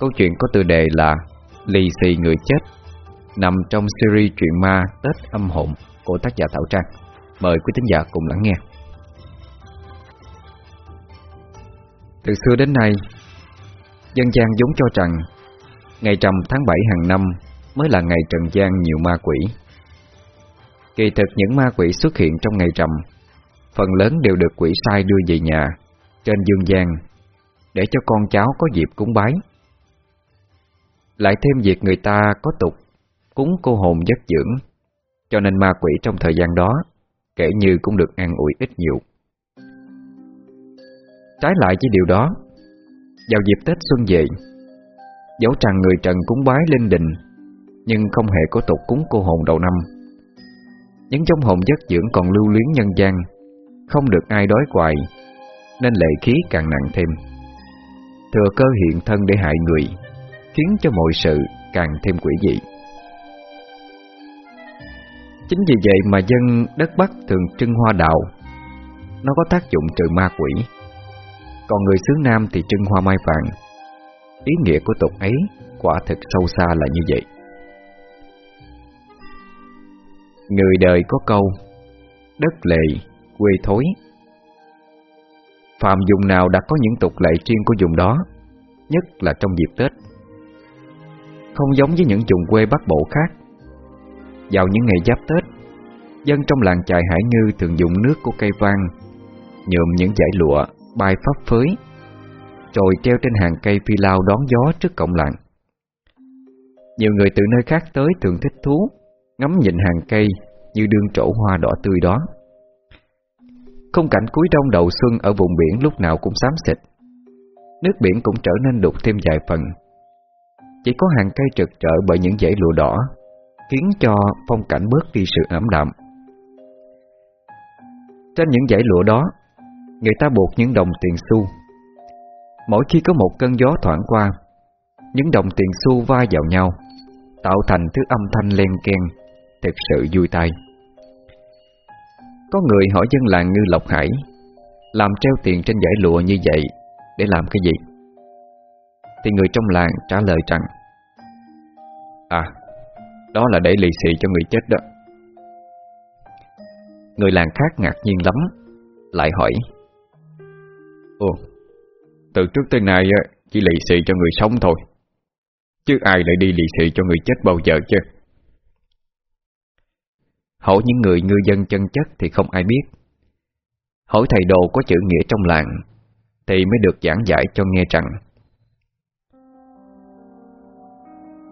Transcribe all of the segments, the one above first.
Câu chuyện có tựa đề là Lì xì người chết, Nằm trong series truyện ma Tết âm hồn của tác giả Thảo Trang. Mời quý thính giả cùng lắng nghe. Từ xưa đến nay, Dân gian vốn cho rằng Ngày trầm tháng 7 hàng năm Mới là ngày trần gian nhiều ma quỷ. Kỳ thực những ma quỷ xuất hiện trong ngày trầm Phần lớn đều được quỷ sai đưa về nhà Trên dương gian Để cho con cháu có dịp cúng bái. Lại thêm việc người ta có tục, Cúng cô hồn giấc dưỡng. Cho nên ma quỷ trong thời gian đó, Kể như cũng được an ủi ít nhiều. Trái lại với điều đó, Vào dịp Tết xuân về, Dẫu rằng người Trần cúng bái linh đình, Nhưng không hề có tục cúng cô hồn đầu năm. Những trong hồn giấc dưỡng còn lưu luyến nhân gian, Không được ai đói quài Nên lệ khí càng nặng thêm. Thừa cơ hiện thân để hại người Khiến cho mọi sự càng thêm quỷ dị. Chính vì vậy mà dân đất Bắc thường trưng hoa đào. Nó có tác dụng trừ ma quỷ. Còn người xứ Nam thì trưng hoa mai vàng. Ý nghĩa của tục ấy quả thực sâu xa là như vậy. Người đời có câu Đất lệ, quê thối. Phạm dùng nào đã có những tục lệ riêng của vùng đó Nhất là trong dịp Tết. Không giống với những vùng quê Bắc Bộ khác. Vào những ngày giáp Tết, Dân trong làng chài Hải Ngư thường dùng nước của cây vang, Nhuộm những dải lụa, Bay phấp phới, Rồi treo trên hàng cây phi lao đón gió trước cổng làng. Nhiều người từ nơi khác tới thường thích thú, Ngắm nhìn hàng cây Như đương trổ hoa đỏ tươi đó. Không cảnh cuối đông đầu xuân Ở vùng biển lúc nào cũng xám xịt. Nước biển cũng trở nên đục thêm vài phần. Chỉ có hàng cây trực trở bởi những dãy lụa đỏ, Khiến cho phong cảnh bớt đi sự ảm đạm. Trên những dãy lụa đó, Người ta buộc những đồng tiền xu. Mỗi khi có một cơn gió thoảng qua, Những đồng tiền xu va vào nhau, Tạo thành thứ âm thanh len ken Thực sự vui tai. Có người hỏi dân làng Ngư Lộc Hải, Làm treo tiền trên dãy lụa như vậy Để làm cái gì? Thì người trong làng trả lời rằng À Đó là để lì xì cho người chết đó. Người làng khác ngạc nhiên lắm, Lại hỏi, Ồ, Từ trước tới nay chỉ lì xì cho người sống thôi, Chứ ai lại đi lì xì cho người chết bao giờ chứ? Hỏi những người ngư dân chân chất thì không ai biết. Hỏi thầy đồ có chữ nghĩa trong làng Thì mới được giảng giải cho nghe rằng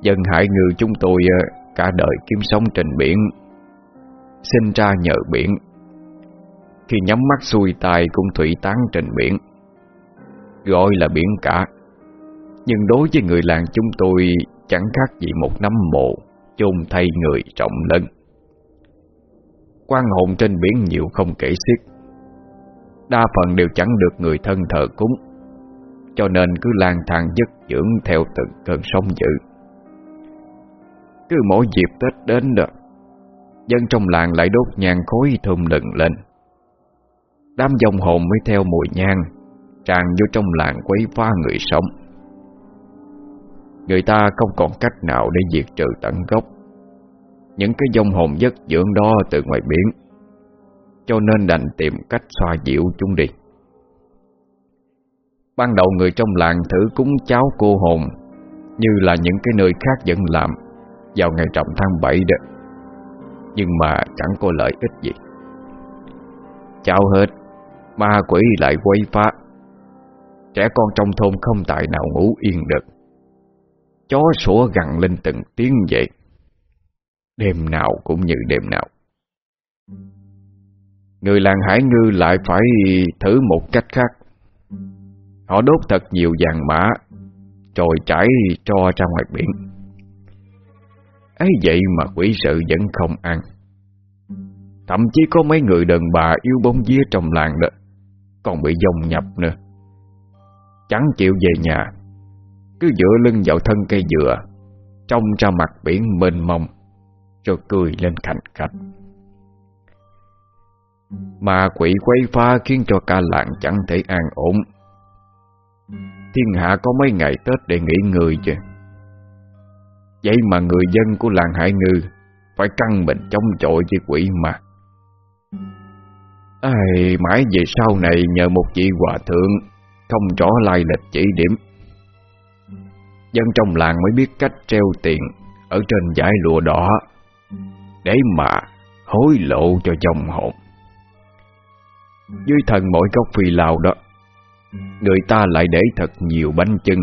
Dân hải ngư chúng tôi ờ, cả đời kiếm sống trên biển, Sinh ra nhờ biển. Khi nhắm mắt xuôi tài cũng thủy tán trên biển, Gọi là biển cả. Nhưng đối với người làng chúng tôi, Chẳng khác gì một nắm mộ chôn thay người trọng lân quan hồn trên biển nhiều không kể xiết, Đa phần đều chẳng được người thân thờ cúng, Cho nên cứ lang thang dứt dưỡng theo từng cơn sóng dữ. Cứ mỗi dịp Tết đến đó, Dân trong làng lại đốt nhang khối thơm lừng lên. Đám dòng hồn mới theo mùi nhang, Tràn vô trong làng quấy phá người sống. Người ta không còn cách nào để diệt trừ tận gốc. Những cái dòng hồn giấc dưỡng đó từ ngoài biển, Cho nên đành tìm cách xoa dịu chúng đi. Ban đầu người trong làng thử cúng cháo cô hồn, Như là những cái nơi khác vẫn làm. Vào ngày trọng tháng 7 đó. Nhưng mà chẳng có lợi ích gì. Chào hết, Ma quỷ lại quay phá. Trẻ con trong thôn không tài nào ngủ yên được. Chó sủa gằn lên từng tiếng vậy. Đêm nào cũng như đêm nào. Người làng Hải Ngư lại phải thử một cách khác. Họ đốt thật nhiều vàng mã, Rồi chảy cho ra ngoài biển ấy vậy mà quỷ sự vẫn không ăn. Thậm chí có mấy người đàn bà yêu bóng vía trong làng đó, Còn bị dòng nhập nữa. Chẳng chịu về nhà, Cứ dựa lưng vào thân cây dừa, Trông ra mặt biển mênh mông, Rồi cười lên khành khạch Mà quỷ quay pha khiến cho ca làng chẳng thể an ổn. Thiên hạ có mấy ngày Tết để nghỉ người chứ. Vậy mà người dân của làng Hải Ngư Phải căng mình chống chọi với quỷ mà Ai, Mãi về sau này nhờ một vị hòa thượng Không rõ lai lịch chỉ điểm. Dân trong làng mới biết cách treo tiền Ở trên giải lụa đỏ Để mà hối lộ cho dòng hồn. Dưới thần mỗi góc phi lao đó Người ta lại để thật nhiều bánh chưng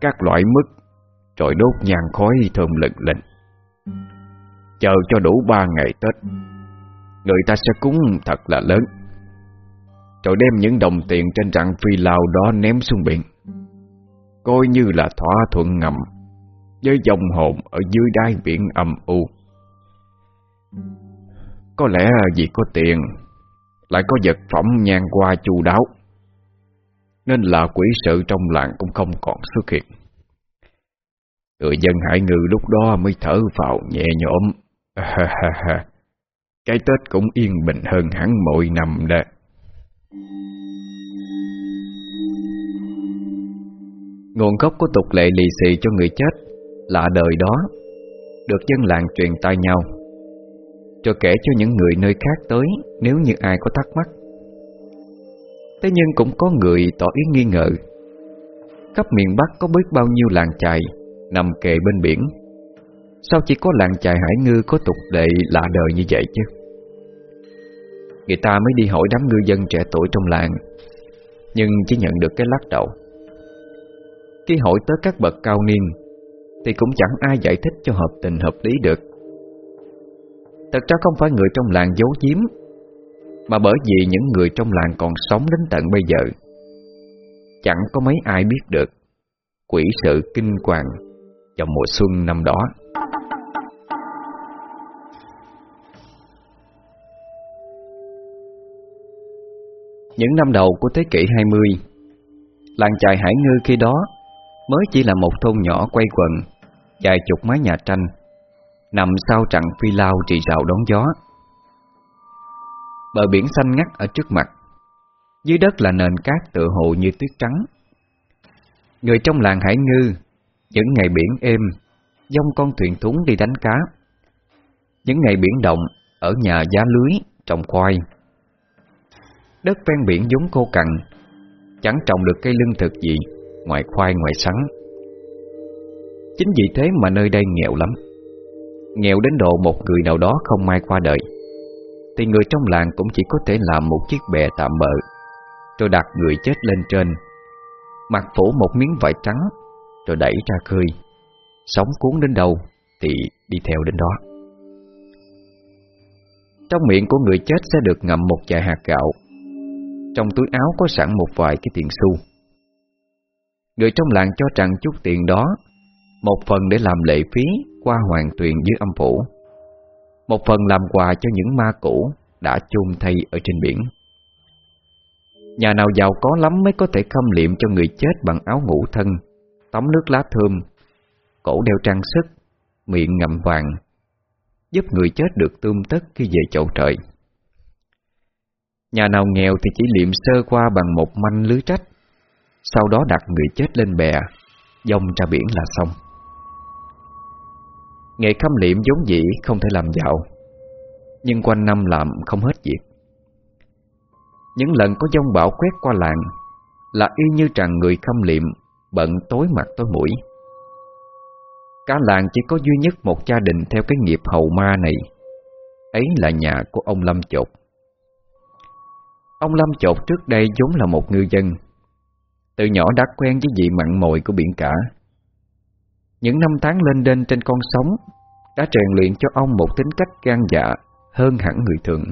Các loại mứt rồi đốt nhang khói thơm lừng lên, Chờ cho đủ ba ngày Tết Người ta sẽ cúng thật là lớn. Rồi đem những đồng tiền trên trạng phi lao đó ném xuống biển. Coi như là thỏa thuận ngầm Với dòng hồn ở dưới đáy biển âm u. Có lẽ vì có tiền Lại có vật phẩm nhang qua chu đáo Nên là quỷ sự trong làng cũng không còn xuất hiện. Người dân hải ngư lúc đó mới thở vào nhẹ nhõm. Cái Tết cũng yên bình hơn hẳn mỗi năm đó. Nguồn gốc của tục lệ lì xì cho người chết Là đời đó, Được dân làng truyền tai nhau. Cho kể cho những người nơi khác tới, Nếu như ai có thắc mắc. Thế nhưng cũng có người tỏ ý nghi ngờ. Khắp miền Bắc có biết bao nhiêu làng chài Nằm kề bên biển. Sao chỉ có làng chài Hải Ngư Có tục lệ lạ đời như vậy chứ? Người ta mới đi hỏi đám ngư dân trẻ tuổi trong làng, Nhưng chỉ nhận được cái lắc đầu. Khi hỏi tới các bậc cao niên, Thì cũng chẳng ai giải thích cho hợp tình hợp lý được. Thật ra không phải người trong làng giấu giếm, Mà bởi vì những người trong làng còn sống đến tận bây giờ, Chẳng có mấy ai biết được Quỷ sự kinh hoàng vào mùa xuân năm đó. Những năm đầu của thế kỷ 20 Làng chài Hải Ngư khi đó Mới chỉ là một thôn nhỏ quay quần, Dài chục mái nhà tranh, Nằm sau trận phi lao trì rào đón gió. Bờ biển xanh ngắt ở trước mặt, Dưới đất là nền cát tựa hồ như tuyết trắng. Người trong làng Hải Ngư những ngày biển êm Dông con thuyền thúng đi đánh cá. Những ngày biển động, Ở nhà giá lưới, trồng khoai. Đất ven biển giống khô cằn, Chẳng trồng được cây lương thực gì Ngoài khoai, ngoài sắn. Chính vì thế mà nơi đây nghèo lắm. Nghèo đến độ một người nào đó không may qua đời. Thì người trong làng cũng chỉ có thể làm một chiếc bè tạm bợ, Rồi đặt người chết lên trên. Mặc phủ một miếng vải trắng rồi đẩy ra khơi. Sóng cuốn đến đâu Thì đi theo đến đó. Trong miệng của người chết sẽ được ngậm một vài hạt gạo. Trong túi áo có sẵn một vài cái tiền xu. Người trong làng cho rằng chút tiền đó, Một phần để làm lệ phí qua hoàng tuyền dưới âm phủ. Một phần làm quà cho những ma cũ đã chôn thay ở trên biển. Nhà nào giàu có lắm mới có thể khâm liệm cho người chết bằng áo ngủ thân. Tắm nước lá thơm. Cổ đeo trang sức, Miệng ngậm vàng, Giúp người chết được tươm tất khi về chậu trời. Nhà nào nghèo thì chỉ liệm sơ qua bằng một manh lưới trách, Sau đó đặt người chết lên bè Dông ra biển là xong. Nghề khâm liệm giống dĩ không thể làm giàu Nhưng quanh năm làm không hết việc. Những lần có dông bão quét qua làng Là y như tràn người khâm liệm Bận tối mặt tối mũi. Cả làng chỉ có duy nhất một gia đình Theo cái nghiệp hầu ma này. Ấy là nhà của ông Lâm Chột. Ông Lâm Chột trước đây vốn là một ngư dân. Từ nhỏ đã quen với vị mặn mồi của biển cả. Những năm tháng lên đên trên con sóng, Đã rèn luyện cho ông một tính cách gan dạ Hơn hẳn người thường.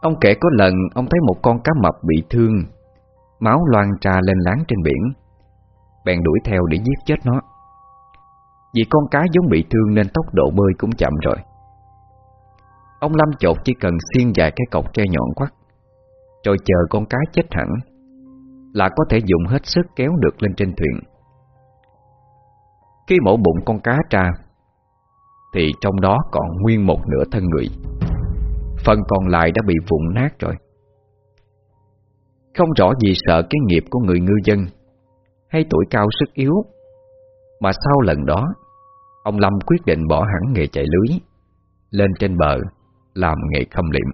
Ông kể có lần ông thấy một con cá mập bị thương. Máu loan trà lên láng trên biển. Bèn đuổi theo để giết chết nó. Vì con cá giống bị thương nên tốc độ bơi cũng chậm rồi. Ông Lâm chột chỉ cần xiên dài cái cọc tre nhọn quắt, Rồi chờ con cá chết hẳn, Là có thể dùng hết sức kéo được lên trên thuyền. Khi mổ bụng con cá ra, Thì trong đó còn nguyên một nửa thân người. Phần còn lại đã bị vụn nát rồi. Không rõ vì sợ cái nghiệp của người ngư dân Hay tuổi cao sức yếu. Mà sau lần đó, Ông Lâm quyết định bỏ hẳn nghề chạy lưới, Lên trên bờ Làm nghề khâm liệm.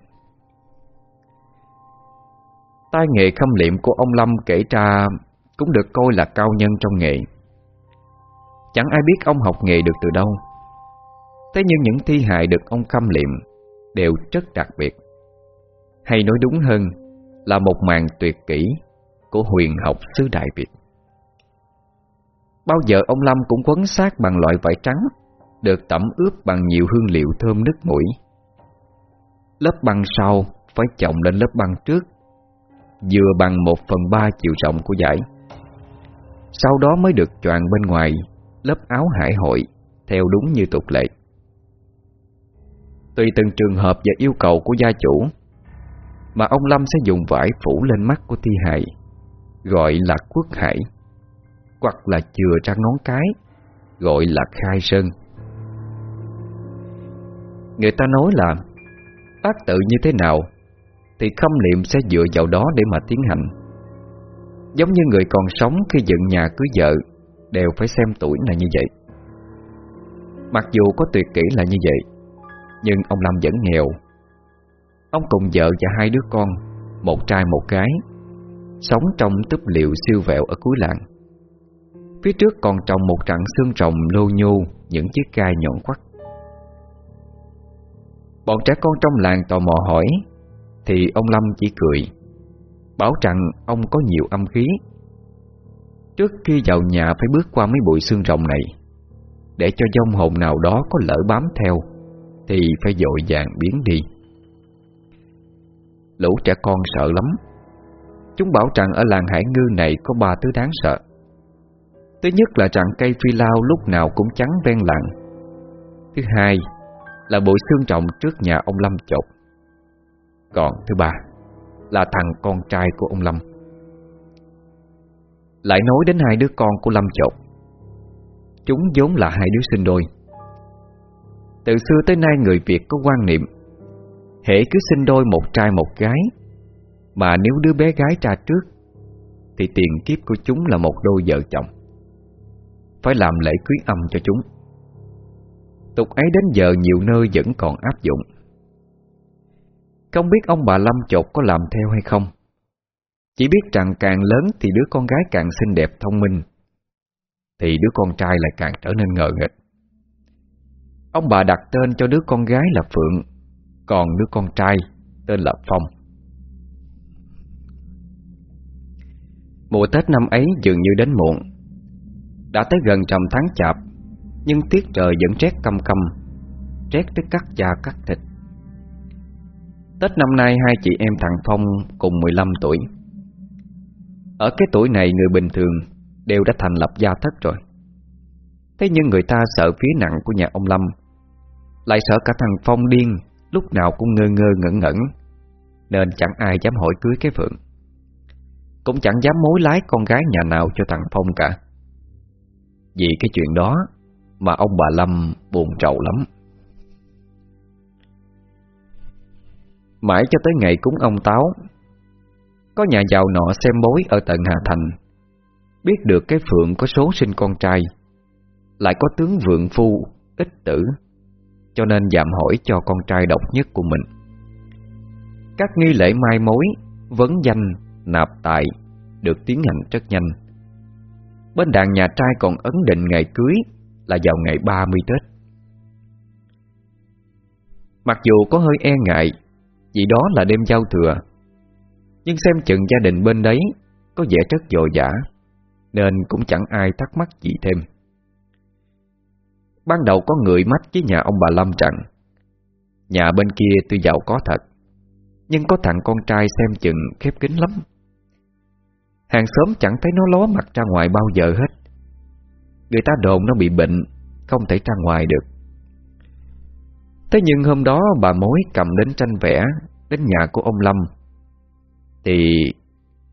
Tai nghề khâm liệm của ông Lâm kể ra Cũng được coi là cao nhân trong nghề. Chẳng ai biết ông học nghề được từ đâu. Thế nhưng những thi hài được ông khâm liệm Đều rất đặc biệt. Hay nói đúng hơn là một màn tuyệt kỹ Của huyền học xứ Đại Việt. Bao giờ ông Lâm cũng quấn sát bằng loại vải trắng, Được tẩm ướp bằng nhiều hương liệu thơm nức mũi. Lớp băng sau phải chồng lên lớp băng trước Vừa bằng một phần ba chiều rộng của giải Sau đó mới được choàng bên ngoài Lớp áo hải hội Theo đúng như tục lệ. Tùy từng trường hợp và yêu cầu của gia chủ mà ông Lâm sẽ dùng vải phủ lên mắt của thi hài, Gọi là quốc hải, Hoặc là chừa ra ngón cái, Gọi là khai sơn. Người ta nói là Tác tự như thế nào, Thì khâm liệm sẽ dựa vào đó để mà tiến hành. Giống như người còn sống khi dựng nhà cưới vợ, Đều phải xem tuổi là như vậy. Mặc dù có tuyệt kỹ là như vậy, Nhưng ông Lâm vẫn nghèo. Ông cùng vợ và hai đứa con, Một trai một gái, Sống trong túp liệu siêu vẹo ở cuối làng. Phía trước còn trồng một trận xương rồng lô nhô, Những chiếc gai nhọn quắt. Bọn trẻ con trong làng tò mò hỏi, Thì ông Lâm chỉ cười, Bảo rằng ông có nhiều âm khí. Trước khi vào nhà phải bước qua mấy bụi xương rồng này, Để cho dông hồn nào đó có lỡ bám theo, Thì phải dội vàng biến đi. Lũ trẻ con sợ lắm. Chúng bảo rằng ở làng Hải Ngư này có ba thứ đáng sợ. Thứ nhất là rằng cây phi lao lúc nào cũng trắng ven làng. Thứ hai là bụi xương trọng trước nhà ông Lâm chột. Còn thứ ba là thằng con trai của ông Lâm. Lại nói đến hai đứa con của Lâm chột. Chúng vốn là hai đứa sinh đôi. Từ xưa tới nay người Việt có quan niệm Hễ cứ sinh đôi một trai một gái, Mà nếu đứa bé gái ra trước, Thì tiền kiếp của chúng là một đôi vợ chồng. Phải làm lễ cưới âm cho chúng. Tục ấy đến giờ nhiều nơi vẫn còn áp dụng. Không biết ông bà Lâm chột có làm theo hay không. Chỉ biết rằng càng lớn thì đứa con gái càng xinh đẹp thông minh, Thì đứa con trai lại càng trở nên ngờ nghịch. Ông bà đặt tên cho đứa con gái là Phượng. Còn đứa con trai tên là Phong. Mùa Tết năm ấy dường như đến muộn. Đã tới gần trầm tháng chạp, nhưng tiết trời vẫn rét căm căm, Rét tới cắt da cắt thịt. Tết năm nay hai chị em thằng Phong cùng 15 tuổi. Ở cái tuổi này người bình thường Đều đã thành lập gia thất rồi. Thế nhưng người ta sợ phía nặng của nhà ông Lâm, Lại sợ cả thằng Phong điên Lúc nào cũng ngơ ngơ ngẩn ngẩn Nên chẳng ai dám hỏi cưới cái Phượng. Cũng chẳng dám mối lái con gái nhà nào cho thằng Phong cả. Vì cái chuyện đó mà ông bà Lâm buồn trầu lắm. Mãi cho tới ngày cúng ông Táo Có nhà giàu nọ xem bối ở tận Hà Thành Biết được cái Phượng có số sinh con trai Lại có tướng vượng phu, ích tử. Cho nên giảm hỏi cho con trai độc nhất của mình Các nghi lễ mai mối, vấn danh, nạp tài Được tiến hành rất nhanh Bên đàn nhà trai còn ấn định ngày cưới là vào ngày 30 Tết. Mặc dù có hơi e ngại vì đó là đêm giao thừa, nhưng xem chừng gia đình bên đấy có vẻ rất dội dã, nên cũng chẳng ai thắc mắc gì thêm. Ban đầu có người mách với nhà ông bà Lâm rằng, Nhà bên kia tuy giàu có thật, Nhưng có thằng con trai xem chừng khép kín lắm. Hàng xóm chẳng thấy nó ló mặt ra ngoài bao giờ hết. Người ta đồn nó bị bệnh, Không thể ra ngoài được. Thế nhưng hôm đó bà mối cầm đến tranh vẽ, Đến nhà của ông Lâm. Thì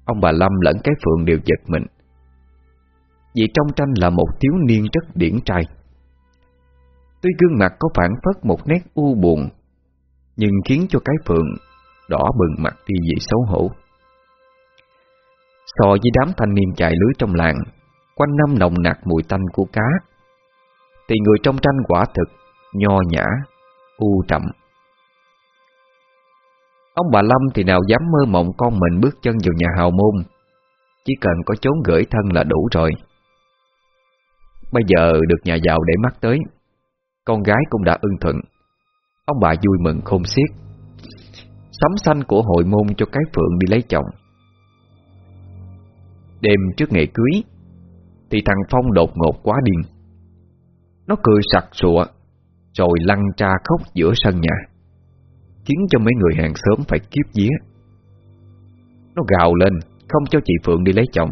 Ông bà Lâm lẫn cái Phượng đều giật mình. Vì trong tranh là một thiếu niên rất điển trai. Tuy gương mặt có phản phất một nét u buồn, Nhưng khiến cho cái Phượng Đỏ bừng mặt đi vì xấu hổ. So với đám thanh niên chạy lưới trong làng, Quanh năm nồng nặc mùi tanh của cá, Thì người trong tranh quả thực, Nho nhã, U trầm. Ông bà Lâm thì nào dám mơ mộng con mình bước chân vào nhà hào môn, Chỉ cần có chốn gửi thân là đủ rồi. Bây giờ được nhà giàu để mắt tới con gái cũng đã ưng thuận. Ông bà vui mừng khôn xiết. Sắm xanh của hội môn cho cái phượng đi lấy chồng. Đêm trước ngày cưới, Thì thằng Phong đột ngột quá điên. Nó cười sặc sụa, Rồi lăn tra khóc giữa sân nhà, Khiến cho mấy người hàng xóm phải kiếp vía. Nó gào lên, Không cho chị Phượng đi lấy chồng.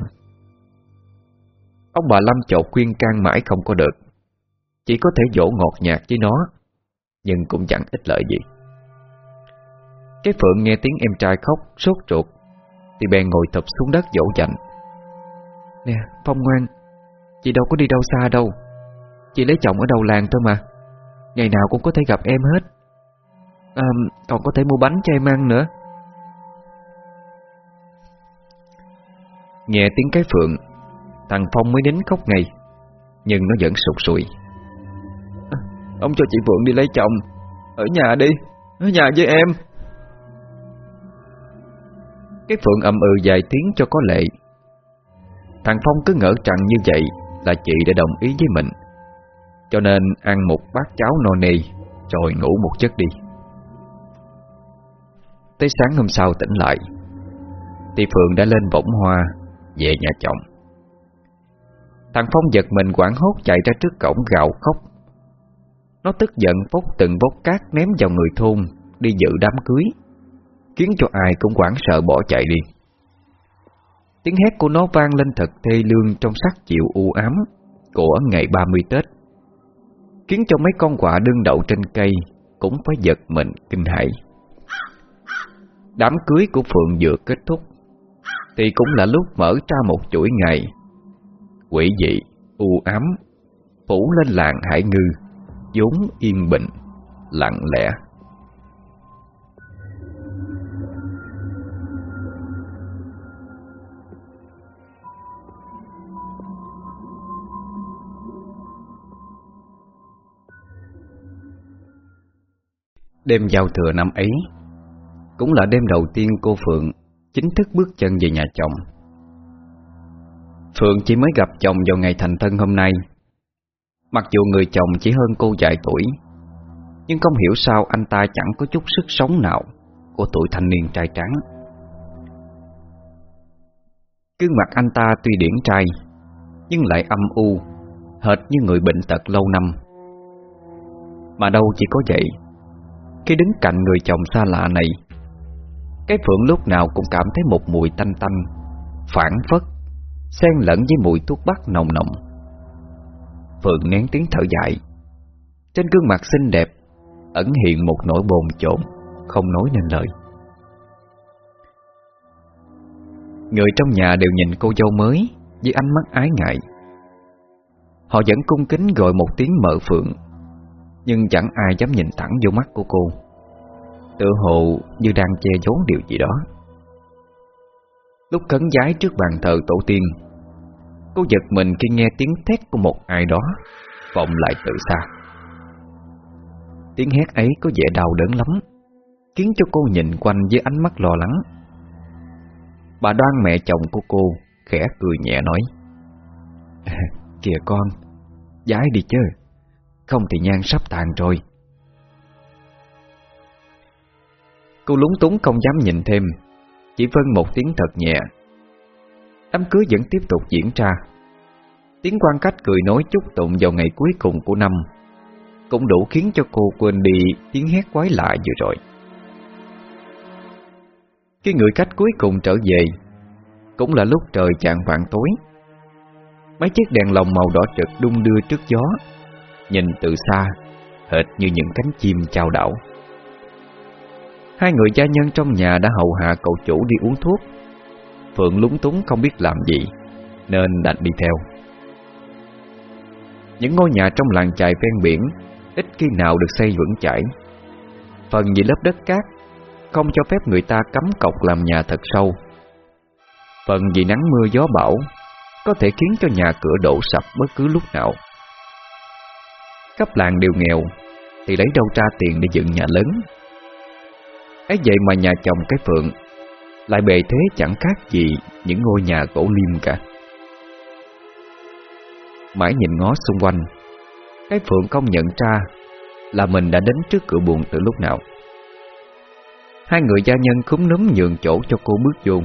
Ông bà Lâm chột khuyên can mãi không có được. Chỉ có thể dỗ ngọt nhạt với nó Nhưng cũng chẳng ích lợi gì. Cái Phượng nghe tiếng em trai khóc Sốt ruột Thì bèn ngồi thập xuống đất dỗ dành. Nè Phong ngoan Chị đâu có đi đâu xa đâu. Chị lấy chồng ở đầu làng thôi mà. Ngày nào cũng có thể gặp em hết. À, Còn có thể mua bánh cho em ăn nữa. Nghe tiếng cái phượng Thằng Phong mới đến khóc ngay Nhưng nó vẫn sụt sùi. Ông cho chị Phượng đi lấy chồng. Ở nhà đi, Ở nhà với em. Cái Phượng ậm ừ vài tiếng cho có lệ. Thằng Phong cứ ngỡ rằng như vậy Là chị đã đồng ý với mình. Cho nên ăn một bát cháo no nê, Rồi ngủ một giấc đi. Tới sáng hôm sau tỉnh lại Thì Phượng đã lên võng hoa, Về nhà chồng. Thằng Phong giật mình quảng hốt chạy ra trước cổng gạo khóc. Nó tức giận bốc từng bốc cát ném vào người thôn Đi dự đám cưới. Khiến cho ai cũng quảng sợ bỏ chạy đi. Tiếng hét của nó vang lên thật thê lương trong sắc chịu u ám Của ngày 30 Tết. Khiến cho mấy con quạ đương đậu trên cây Cũng phải giật mình kinh hãi. Đám cưới của Phượng vừa kết thúc Thì cũng là lúc mở ra một chuỗi ngày. Quỷ dị, u ám Phủ lên làng Hải Ngư vốn yên bình, lặng lẽ. Đêm giao thừa năm ấy Cũng là đêm đầu tiên cô Phượng Chính thức bước chân về nhà chồng. Phượng chỉ mới gặp chồng vào ngày thành thân hôm nay Mặc dù người chồng chỉ hơn cô vài tuổi, Nhưng không hiểu sao anh ta chẳng có chút sức sống nào Của tuổi thanh niên trai trắng Gương mặt anh ta tuy điển trai, Nhưng lại âm u, Hệt như người bệnh tật lâu năm. Mà đâu chỉ có vậy, Khi đứng cạnh người chồng xa lạ này, Cái Phượng lúc nào cũng cảm thấy một mùi tanh tanh Phản phất Xen lẫn với mùi thuốc bắc nồng nồng. Phượng nén tiếng thở dài. Trên gương mặt xinh đẹp, Ẩn hiện một nỗi bồn chồn, Không nói nên lời. Người trong nhà đều nhìn cô dâu mới Với ánh mắt ái ngại. Họ vẫn cung kính gọi một tiếng mợ Phượng, Nhưng chẳng ai dám nhìn thẳng vô mắt của cô. Tự hồ như đang che giấu điều gì đó. Lúc cấn giái trước bàn thờ tổ tiên Cô giật mình khi nghe tiếng thét của một ai đó. Vọng lại từ xa. Tiếng hét ấy có vẻ đau đớn lắm, Khiến cho cô nhìn quanh với ánh mắt lo lắng. Bà đoan mẹ chồng của cô Khẽ cười nhẹ nói, Kìa con, Giái đi chứ, Không thì nhan sắp tàn rồi. Cô lúng túng không dám nhìn thêm, Chỉ vâng một tiếng thật nhẹ Đám cưới vẫn tiếp tục diễn ra. Tiếng quan khách cười nói chúc tụng vào ngày cuối cùng của năm. Cũng đủ khiến cho cô quên đi tiếng hét quái lạ vừa rồi. Khi người khách cuối cùng trở về, Cũng là lúc trời chạng vạn tối. Mấy chiếc đèn lồng màu đỏ trực đung đưa trước gió, Nhìn từ xa, Hệt như những cánh chim chào đảo. Hai người gia nhân trong nhà đã hầu hạ cậu chủ đi uống thuốc. Phượng lúng túng không biết làm gì, Nên đành đi theo. Những ngôi nhà trong làng chài ven biển Ít khi nào được xây vững chãi. Phần vì lớp đất cát, Không cho phép người ta cắm cọc làm nhà thật sâu. Phần vì nắng mưa gió bão, Có thể khiến cho nhà cửa đổ sập bất cứ lúc nào. Khắp làng đều nghèo, Thì lấy đâu ra tiền để dựng nhà lớn? Ấy vậy mà nhà chồng cái Phượng lại bề thế chẳng khác gì Những ngôi nhà gỗ liêm cả. Mãi nhìn ngó xung quanh, Cái Phượng không nhận ra Là mình đã đến trước cửa buồn từ lúc nào. Hai người gia nhân khúm núm nhường chỗ cho cô bước vô.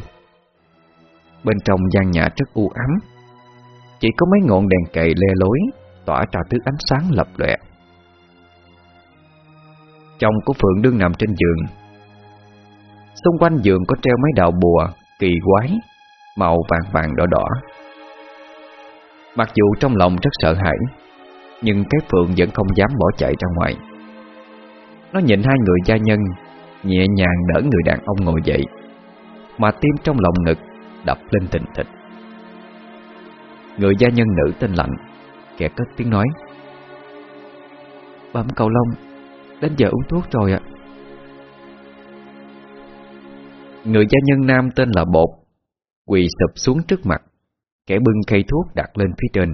Bên trong gian nhà rất u ám, Chỉ có mấy ngọn đèn cầy lê lối Tỏa ra thứ ánh sáng lập lệ Chồng của Phượng đương nằm trên giường Xung quanh giường có treo mấy đạo bùa, Kỳ quái, Màu vàng vàng đỏ đỏ. Mặc dù trong lòng rất sợ hãi, Nhưng cái Phượng vẫn không dám bỏ chạy ra ngoài. Nó nhìn hai người gia nhân, Nhẹ nhàng đỡ người đàn ông ngồi dậy, Mà tim trong lòng ngực Đập lên thình thịch. Người gia nhân nữ tên Lạnh Kẻ cất tiếng nói Bẩm cầu lông, Đến giờ uống thuốc rồi ạ. Người gia nhân nam tên là Bột, Quỳ sụp xuống trước mặt, Kẻ bưng cây thuốc đặt lên phía trên.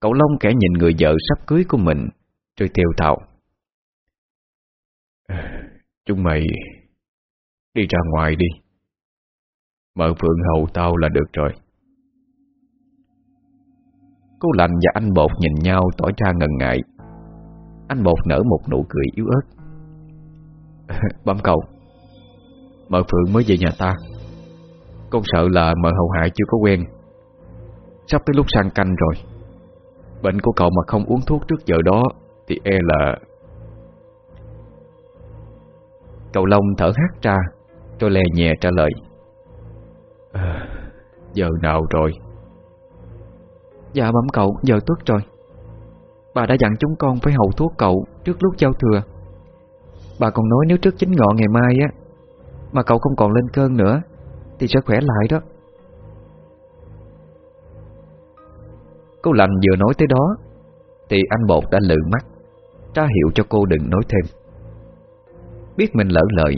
Cậu Long kẻ nhìn người vợ sắp cưới của mình, Rồi theo thạo Chúng mày Đi ra ngoài đi. Mở phượng hầu tao là được rồi. Cô lành và anh bột nhìn nhau tỏ ra ngần ngại. Anh bột nở một nụ cười yếu ớt. Bấm cầu. Mợ Phượng mới về nhà ta. Con sợ là mợ hậu hạ chưa có quen. Sắp tới lúc sang canh rồi. Bệnh của cậu mà không uống thuốc trước giờ đó Thì e là Cậu Long thở hắt ra Rồi lè nhẹ trả lời. À, Giờ nào rồi? Dạ bấm cậu giờ tuất rồi. Bà đã dặn chúng con phải hậu thuốc cậu Trước lúc giao thừa. Bà còn nói nếu trước chính ngọ ngày mai á mà cậu không còn lên cơn nữa, Thì sẽ khỏe lại đó. Cô lành vừa nói tới đó, Thì anh bột đã lự mắt, Tra hiệu cho cô đừng nói thêm. Biết mình lỡ lời,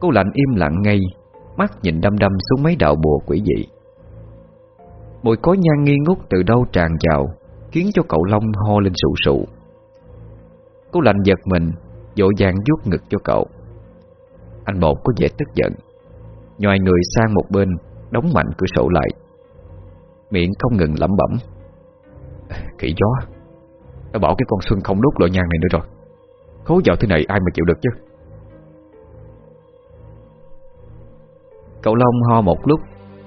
Cô lạnh im lặng ngay, Mắt nhìn đăm đăm xuống mấy đạo bùa quỷ dị. Mùi có nhang nghi ngút từ đâu tràn vào, Khiến cho cậu Long ho lên sụ sụ. Cô lạnh giật mình Dội vàng vuốt ngực cho cậu. Anh một có vẻ tức giận. Nhòi người sang một bên, Đóng mạnh cửa sổ lại. Miệng không ngừng lẩm bẩm. Kỹ gió Đã bảo cái con Xuân không đốt loại nhang này nữa rồi. Khố vào thế này ai mà chịu được chứ? Cậu Long ho một lúc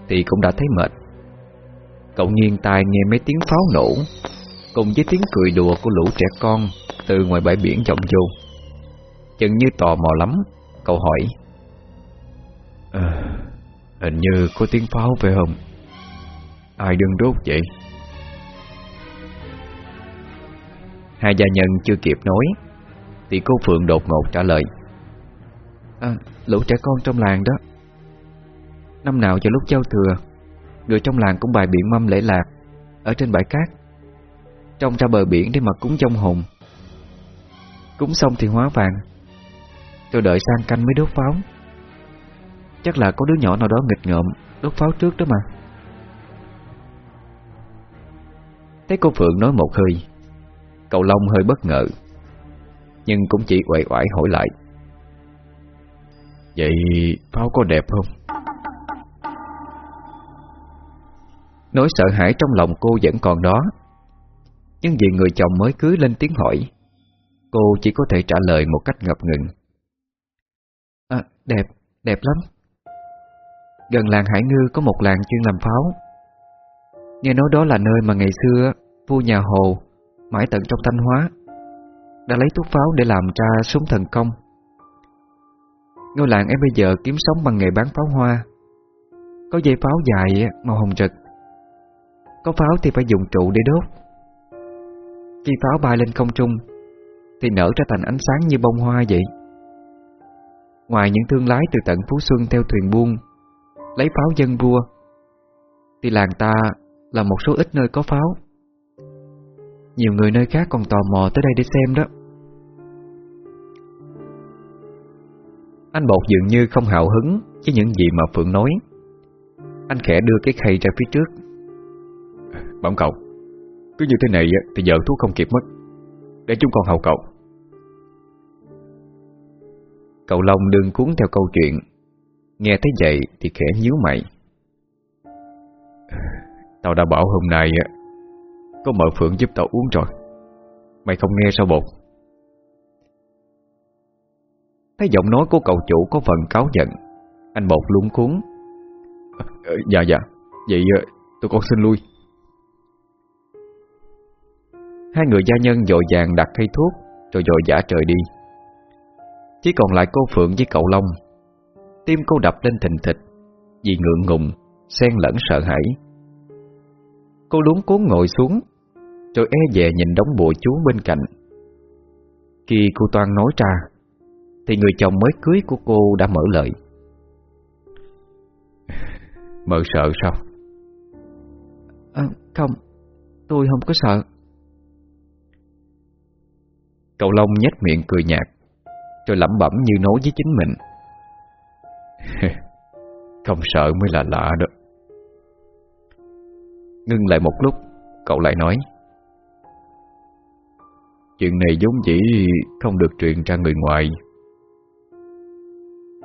Thì cũng đã thấy mệt. Cậu nghiêng tai nghe mấy tiếng pháo nổ, Cùng với tiếng cười đùa của lũ trẻ con Từ ngoài bãi biển vọng vô. Chừng như tò mò lắm. Cậu hỏi. À, Hình như có tiếng pháo phải không? Ai đừng đốt vậy? Hai gia nhân chưa kịp nói Thì cô Phượng đột ngột trả lời. À, Lũ trẻ con trong làng đó. Năm nào vào lúc giao thừa Người trong làng cũng bài biện mâm lễ lạc Ở trên bãi cát. Trông ra bờ biển để mà cúng trong hồn. Cúng xong thì hóa vàng rồi đợi sang canh mới đốt pháo. Chắc là có đứa nhỏ nào đó nghịch ngợm, Đốt pháo trước đó mà. Thấy cô Phượng nói một hơi, Cậu Long hơi bất ngờ, Nhưng cũng chỉ uể oải hỏi lại. Vậy pháo có đẹp không? Nỗi sợ hãi trong lòng cô vẫn còn đó, Nhưng vì người chồng mới cưới lên tiếng hỏi, Cô chỉ có thể trả lời một cách ngập ngừng. Đẹp, đẹp lắm. Gần làng Hải Ngư có một làng chuyên làm pháo. Nghe nói đó là nơi mà ngày xưa Vua nhà Hồ Mãi tận trong Thanh Hóa Đã lấy thuốc pháo để làm ra súng thần công. Ngôi làng em bây giờ kiếm sống bằng nghề bán pháo hoa. Có dây pháo dài màu hồng rực. Có pháo thì phải dùng trụ để đốt. Khi pháo bay lên không trung Thì nở ra thành ánh sáng như bông hoa vậy. Ngoài những thương lái từ tận Phú Xuân theo thuyền buôn, Lấy pháo dân vua, Thì làng ta là một số ít nơi có pháo. Nhiều người nơi khác còn tò mò tới đây để xem đó. Anh Bột dường như không hào hứng với những gì mà Phượng nói. Anh khẽ đưa cái khay ra phía trước. Bỗng cậu, Cứ như thế này thì giờ thuốc không kịp mất. Để chúng con hầu cậu. Cậu Long đương cuốn theo câu chuyện. Nghe thấy vậy thì khẽ nhíu mày. Tao đã bảo hôm nay Có mợ Phượng giúp tao uống rồi. Mày không nghe sao bột? Thấy giọng nói của cậu chủ có phần cáo giận, Anh bột luôn cuốn ờ, ờ, Dạ dạ. Vậy ờ, tôi con xin lui. Hai người gia nhân dội vàng đặt cây thuốc, Rồi dội giả trời đi. Chỉ còn lại cô Phượng với cậu Long. Tim cô đập lên thình thịch Vì ngượng ngùng Xen lẫn sợ hãi. Cô luống cuốn ngồi xuống Rồi e dè nhìn đống bụi chú bên cạnh. Khi cô Toan nói ra Thì người chồng mới cưới của cô đã mở lời. Mợ sợ sao? À, không, tôi không có sợ. Cậu Long nhếch miệng cười nhạt rồi lẩm bẩm như nói với chính mình. Không sợ mới là lạ đó. Ngưng lại một lúc, Cậu lại nói, Chuyện này giống dĩ không được truyền ra người ngoài.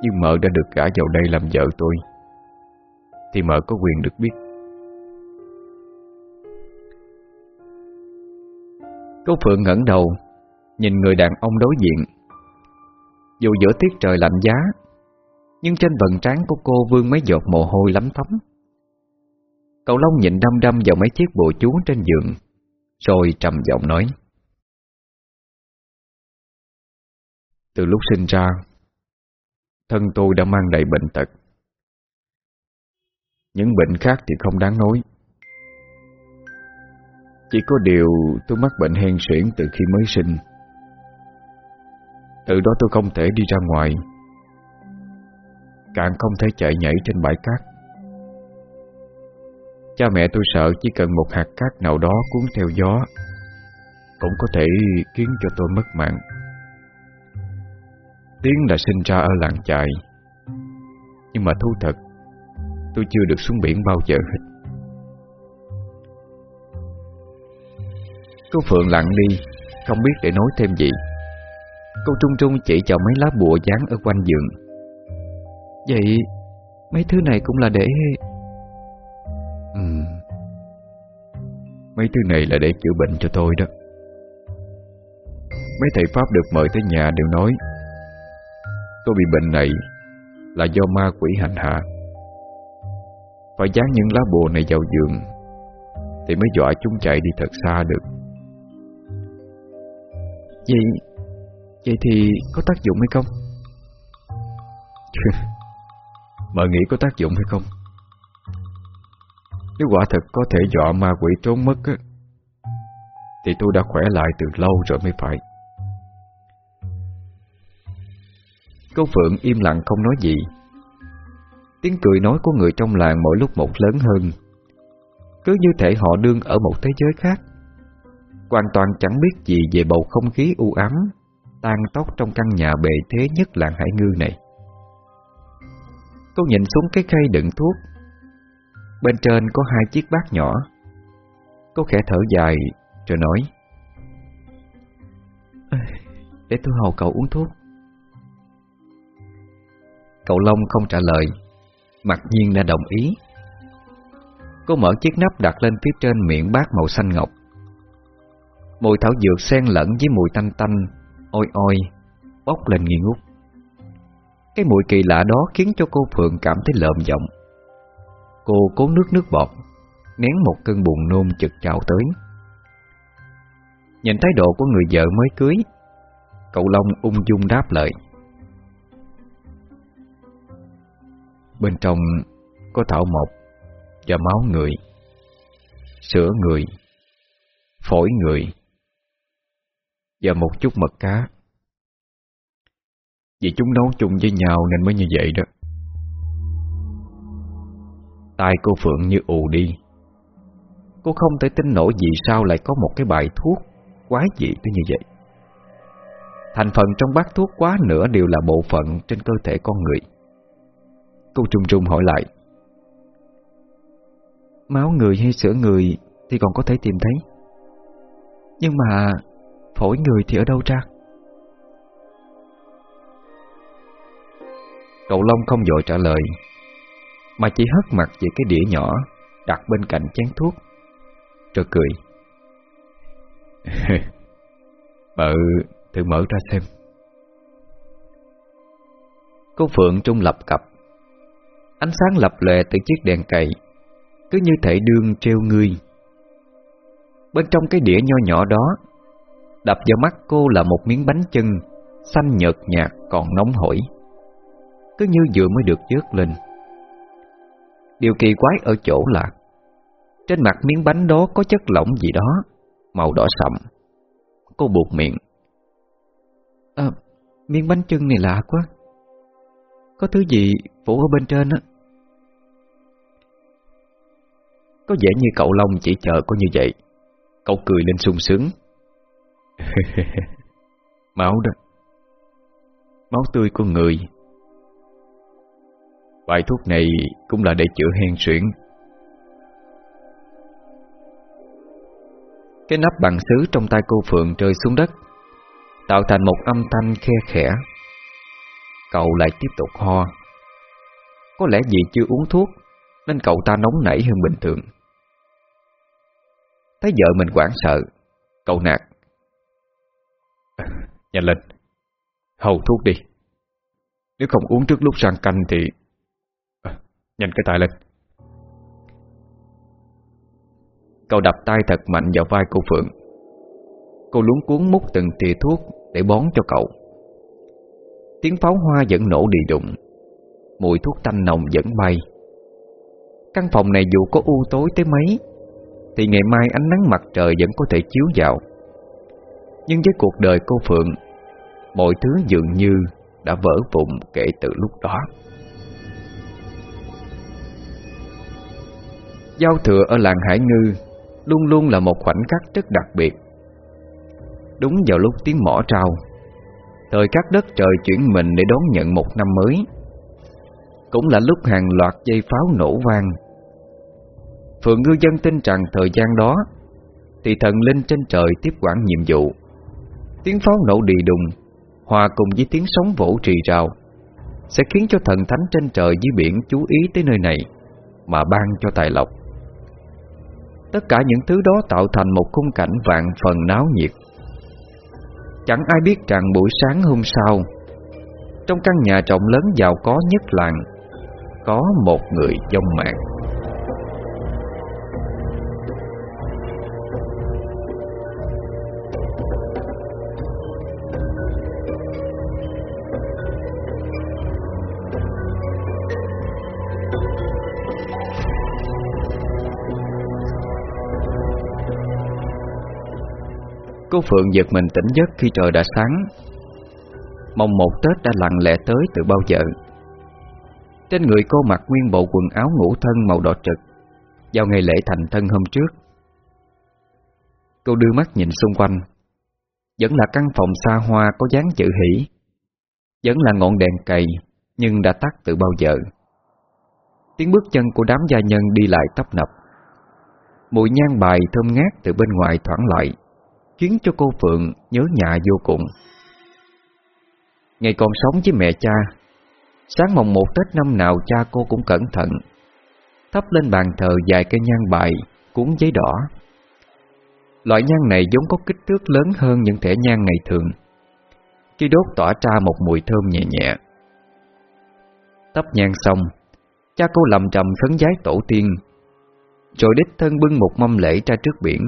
Nhưng mợ đã được gả vào đây làm vợ tôi, Thì mợ có quyền được biết. Cô Phượng ngẩng đầu, Nhìn người đàn ông đối diện dù giữa tiết trời lạnh giá, Nhưng trên vần trán của cô vương mấy giọt mồ hôi lắm thấm Cậu Long nhìn đăm đăm vào mấy chiếc bộ chú trên giường, Rồi trầm giọng nói. Từ lúc sinh ra, Thân tôi đã mang đầy bệnh tật. Những bệnh khác thì không đáng nói. Chỉ có điều tôi mắc bệnh hen suyễn từ khi mới sinh từ đó tôi không thể đi ra ngoài. Càng không thể chạy nhảy trên bãi cát. Cha mẹ tôi sợ chỉ cần một hạt cát nào đó cuốn theo gió, Cũng có thể khiến cho tôi mất mạng. Tiếng là sinh ra ở làng chài. Nhưng mà thú thật, Tôi chưa được xuống biển bao giờ hết. Cô Phượng lặng đi, Không biết để nói thêm gì. Cô Trung Trung chỉ cho mấy lá bùa dán ở quanh giường. Vậy mấy thứ này cũng là để... Ừ. Mấy thứ này là để chữa bệnh cho tôi đó. Mấy thầy Pháp được mời tới nhà đều nói Tôi bị bệnh này là do ma quỷ hành hạ. Phải dán những lá bùa này vào giường Thì mới dọa chúng chạy đi thật xa được. Vậy Vậy thì có tác dụng hay không? mời nghĩ có tác dụng hay không? Nếu quả thật có thể dọa ma quỷ trốn mất á, Thì tôi đã khỏe lại từ lâu rồi mới phải. Cô Phượng im lặng không nói gì. Tiếng cười nói của người trong làng mỗi lúc một lớn hơn. Cứ như thể họ đương ở một thế giới khác. Hoàn toàn chẳng biết gì về bầu không khí u ám tan tóc trong căn nhà bề thế nhất làng Hải Ngư này. Cô nhìn xuống cái khay đựng thuốc. Bên trên có hai chiếc bát nhỏ. Cô khẽ thở dài rồi nói Để tôi hầu cậu uống thuốc. Cậu Long không trả lời, mặc nhiên đã đồng ý. Cô mở chiếc nắp đặt lên phía trên miệng bát màu xanh ngọc. Mùi thảo dược xen lẫn với mùi tanh tanh ôi ôi, bốc lên nghi ngút. Cái mùi kỳ lạ đó khiến cho cô Phượng cảm thấy lợm giọng. Cô cố nước nước bọt, nén một cơn buồn nôn chực trào tới. Nhìn thái độ của người vợ mới cưới, cậu Long ung dung đáp lời. Bên trong có thảo mộc và máu người, sữa người, phổi người và một chút mật cá. Vì chúng nấu chung với nhau nên mới như vậy đó. Tai cô Phượng như ù đi. Cô không thể tin nổi vì sao lại có một cái bài thuốc quái dị tới như vậy. Thành phần trong bát thuốc quá nữa đều là bộ phận trên cơ thể con người. Cô Trung Trung hỏi lại. Máu người hay sữa người Thì còn có thể tìm thấy Nhưng mà Phổi người thì ở đâu ra? Cậu Long không dội trả lời Mà chỉ hất mặt về cái đĩa nhỏ Đặt bên cạnh chén thuốc Rồi cười. Bự, thử mở ra xem. Cô Phượng trung lập cập Ánh sáng lập lệ từ chiếc đèn cày Cứ như thể đương treo ngươi Bên trong cái đĩa nho nhỏ đó Đập vào mắt cô là một miếng bánh chân Xanh nhợt nhạt còn nóng hổi. Cứ như vừa mới được dớt lên. Điều kỳ quái ở chỗ là Trên mặt miếng bánh đó có chất lỏng gì đó Màu đỏ sậm. Cô buộc miệng. À, Miếng bánh chân này lạ quá. Có thứ gì phủ ở bên trên á? Có vẻ như cậu Long chỉ chờ có như vậy. Cậu cười lên sung sướng. Máu đó. Máu tươi của người. Bài thuốc này cũng là để chữa hen suyễn. Cái nắp bằng sứ trong tay cô Phượng rơi xuống đất, Tạo thành một âm thanh khe khẽ. Cậu lại tiếp tục ho. Có lẽ vì chưa uống thuốc, Nên cậu ta nóng nảy hơn bình thường. Thấy vợ mình quảng sợ, Cậu nạt. Nhanh lên. Hầu thuốc đi. Nếu không uống trước lúc sang canh thì à, Nhanh cái tay lên. Cậu đập tay thật mạnh vào vai cô Phượng. Cô luống cuốn múc từng tìa thuốc Để bón cho cậu. Tiếng pháo hoa vẫn nổ đi đụng Mùi thuốc tanh nồng vẫn bay. Căn phòng này dù có u tối tới mấy Thì ngày mai ánh nắng mặt trời vẫn có thể chiếu vào. Nhưng với cuộc đời cô Phượng, Mọi thứ dường như đã vỡ vụn kể từ lúc đó. Giao thừa ở làng Hải Ngư Luôn luôn là một khoảnh khắc rất đặc biệt. Đúng vào lúc tiếng mỏ trao Thời các đất trời chuyển mình để đón nhận một năm mới. Cũng là lúc hàng loạt dây pháo nổ vang. Phượng ngư dân tin rằng thời gian đó, Thì thần linh trên trời tiếp quản nhiệm vụ. Tiếng pháo nổ đi đùng, Hòa cùng với tiếng sóng vỗ trì rào, Sẽ khiến cho thần thánh trên trời dưới biển chú ý tới nơi này, Mà ban cho tài lộc. Tất cả những thứ đó tạo thành một khung cảnh vạn phần náo nhiệt. Chẳng ai biết rằng buổi sáng hôm sau, Trong căn nhà trọng lớn giàu có nhất làng, Có một người dông mạng. Cô Phượng giật mình tỉnh giấc khi trời đã sáng. Mong một Tết đã lặng lẽ tới từ bao giờ? Trên người cô mặc nguyên bộ quần áo ngủ thân màu đỏ trực Vào ngày lễ thành thân hôm trước. Cô đưa mắt nhìn xung quanh. Vẫn là căn phòng xa hoa có dáng chữ hỷ. Vẫn là ngọn đèn cầy, Nhưng đã tắt từ bao giờ? Tiếng bước chân của đám gia nhân đi lại tấp nập. Mùi nhang bài thơm ngát từ bên ngoài thoảng lại khiến cho cô Phượng nhớ nhà vô cùng. Ngày còn sống với mẹ cha, sáng mồng một Tết năm nào cha cô cũng cẩn thận, thắp lên bàn thờ vài cây nhang bài cuốn giấy đỏ. Loại nhang này giống có kích thước lớn hơn những thẻ nhang ngày thường, khi đốt tỏa ra một mùi thơm nhẹ nhẹ. Thắp nhang xong, cha cô lầm trầm khấn giái tổ tiên, rồi đích thân bưng một mâm lễ ra trước biển,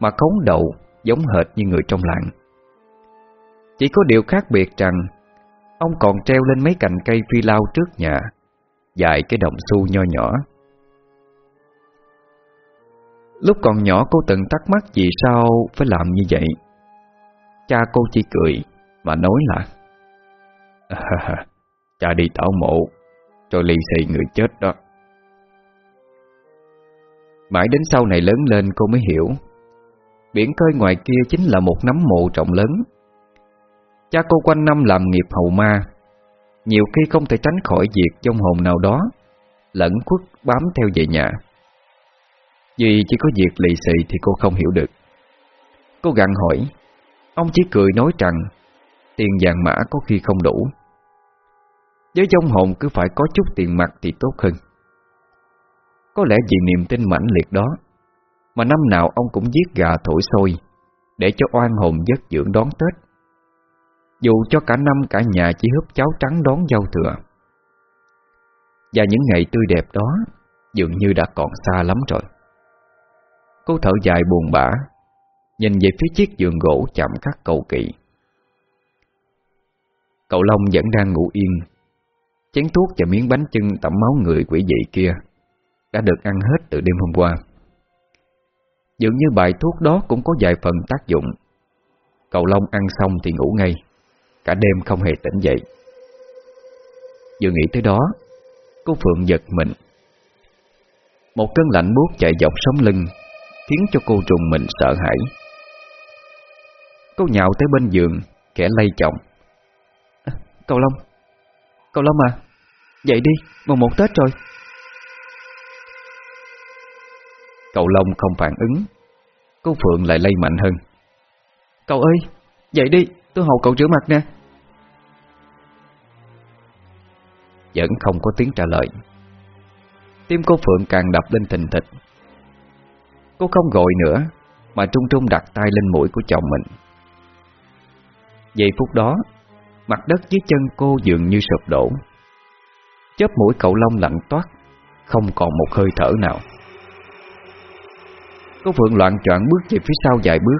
mà khống đậu giống hệt như người trong làng. Chỉ có điều khác biệt rằng ông còn treo lên mấy cành cây phi lao trước nhà, dài cái đồng xu nho nhỏ. Lúc còn nhỏ cô từng thắc mắc vì sao phải làm như vậy. Cha cô chỉ cười mà nói là à, Cha đi tảo mộ cho lì xì người chết đó. Mãi đến sau này lớn lên cô mới hiểu Biển khơi ngoài kia chính là một nấm mộ trọng lớn. Cha cô quanh năm làm nghiệp hầu ma, Nhiều khi không thể tránh khỏi việc trong hồn nào đó, Lẫn khuất bám theo về nhà. Vì chỉ có việc lì xì thì cô không hiểu được. Cô gặn hỏi, Ông chỉ cười nói rằng, Tiền vàng mã có khi không đủ. Với trong hồn cứ phải có chút tiền mặt thì tốt hơn. Có lẽ vì niềm tin mãnh liệt đó mà năm nào ông cũng giết gà thổi sôi Để cho oan hồn giấc dưỡng đón Tết. Dù cho cả năm cả nhà chỉ húp cháo trắng đón giao thừa. Và những ngày tươi đẹp đó Dường như đã còn xa lắm rồi. Cô thở dài buồn bã Nhìn về phía chiếc giường gỗ chạm khắc cầu kỳ, Cậu Long vẫn đang ngủ yên Chén thuốc và miếng bánh chưng tẩm máu người quỷ dị kia Đã được ăn hết từ đêm hôm qua. Dường như bài thuốc đó cũng có vài phần tác dụng. Cậu Long ăn xong thì ngủ ngay Cả đêm không hề tỉnh dậy. Vừa nghĩ tới đó Cô Phượng giật mình. Một cơn lạnh buốt chạy dọc sống lưng Khiến cho cô trùng mình sợ hãi. Cô nhạo tới bên giường Kẻ lay chồng. À, Cậu Long Cậu Long à Dậy đi, mùng một Tết rồi. Cậu Long không phản ứng. Cô Phượng lại lay mạnh hơn. Cậu ơi, dậy đi Tôi hầu cậu rửa mặt nè. Vẫn không có tiếng trả lời. Tim cô Phượng càng đập lên thình thịch. Cô không gọi nữa Mà trung trung đặt tay lên mũi của chồng mình. Giây phút đó Mặt đất dưới chân cô dường như sụp đổ. Chớp mũi cậu lông lạnh toát Không còn một hơi thở nào Cô Phượng loạn choạng bước về phía sau vài bước.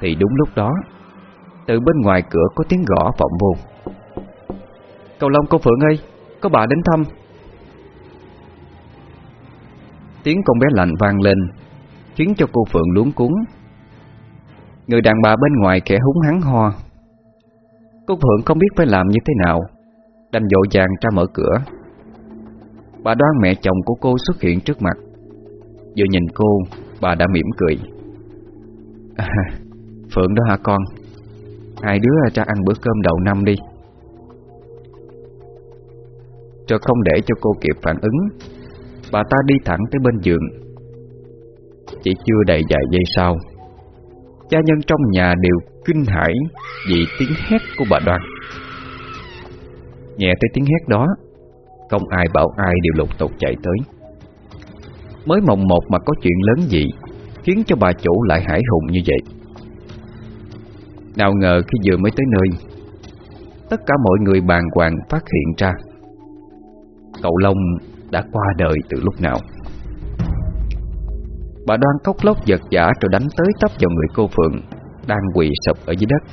Thì đúng lúc đó, Từ bên ngoài cửa có tiếng gõ vọng vô. Cầu Long cô Phượng ơi, Có bà đến thăm. Tiếng con bé lạnh vang lên, Khiến cho cô Phượng luống cuốn Người đàn bà bên ngoài kẻ húng hắn ho. Cô Phượng không biết phải làm như thế nào, Đành dội vàng ra mở cửa. Bà đoan mẹ chồng của cô xuất hiện trước mặt. Vừa nhìn cô Bà đã mỉm cười. À, Phượng đó hả con? Hai đứa ra ăn bữa cơm đầu năm đi. Rồi không để cho cô kịp phản ứng Bà ta đi thẳng tới bên giường. Chỉ chưa đầy vài giây sau Gia nhân trong nhà đều kinh hãi Vì tiếng hét của bà Đoan. Nghe tới tiếng hét đó Không ai bảo ai đều lục tục chạy tới. Mới mồng một mà có chuyện lớn gì, Khiến cho bà chủ lại hải hùng như vậy. Nào ngờ khi vừa mới tới nơi, Tất cả mọi người bàn hoàng phát hiện ra, Cậu Long đã qua đời từ lúc nào. Bà đoan cốc lóc giật giả rồi đánh tới tấp vào người cô Phượng Đang quỳ sụp ở dưới đất.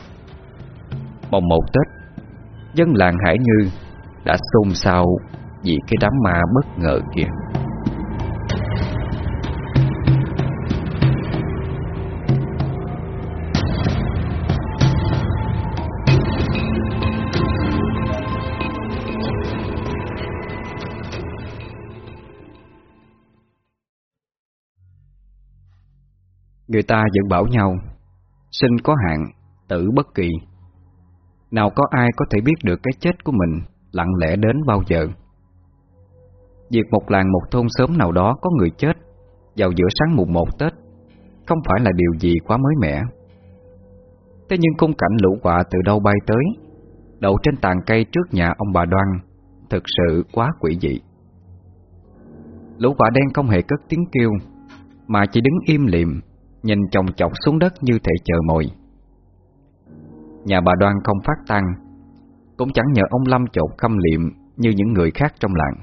Mồng một Tết, Dân làng Hải Ngư Đã xôn xao Vì cái đám ma bất ngờ kia. Người ta vẫn bảo nhau Sinh có hạn, tử bất kỳ. Nào có ai có thể biết được cái chết của mình Lặng lẽ đến bao giờ? Việc một làng một thôn sớm nào đó có người chết Vào giữa sáng mùng một Tết Không phải là điều gì quá mới mẻ. Thế nhưng khung cảnh lũ quạ từ đâu bay tới Đậu trên tàn cây trước nhà ông bà Đoan Thực sự quá quỷ dị. Lũ quạ đen không hề cất tiếng kêu Mà chỉ đứng im liệm Nhìn chồng chọc xuống đất như thể chờ mồi. Nhà bà Đoan không phát tăng Cũng chẳng nhờ ông Lâm chột khâm liệm Như những người khác trong làng.